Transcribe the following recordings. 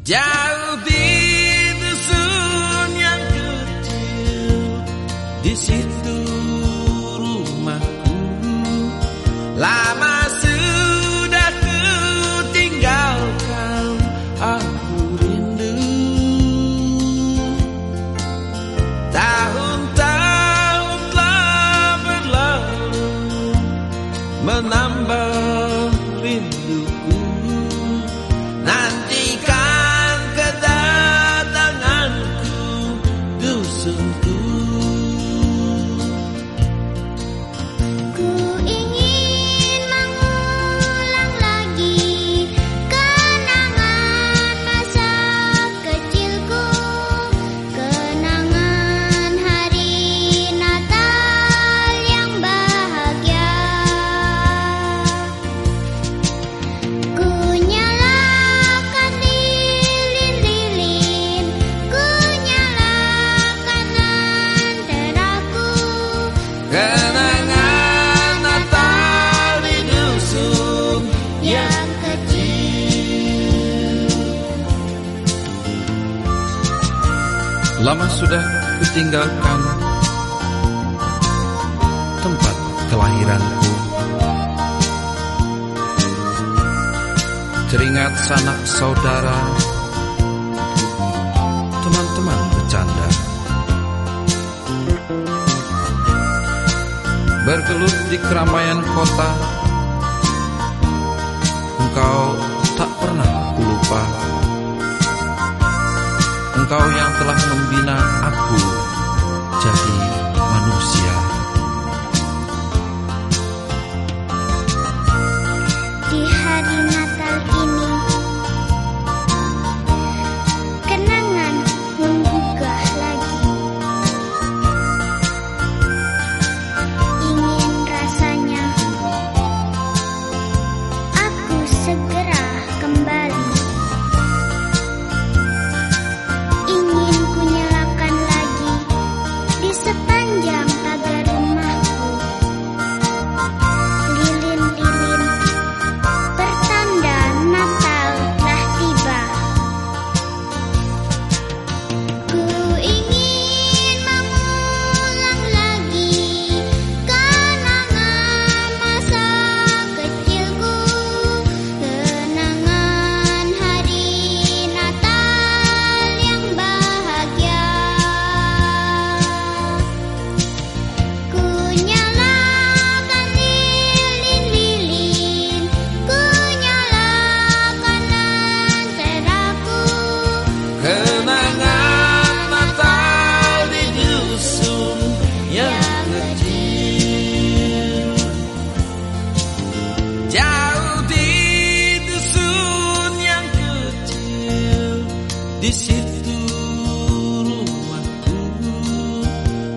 Jauh di dusun yang kecil Di situ rumahku. Lama sudah ku tinggalkan Aku rindu. Tahun-tahun telah berlalu Lama sudah kutinggalkan tempat kelahiranku. Teringat sanak saudara. Teman-teman bercanda. Bergelut di keramaian kota. Engkau Engkau yang telah membina aku jadi manusia.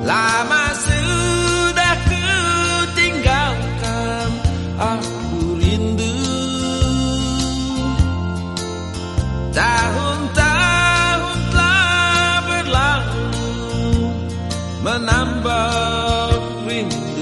Lama sudah ku tinggalkan, aku rindu. Tahun-tahun telah berlalu Menambah rindu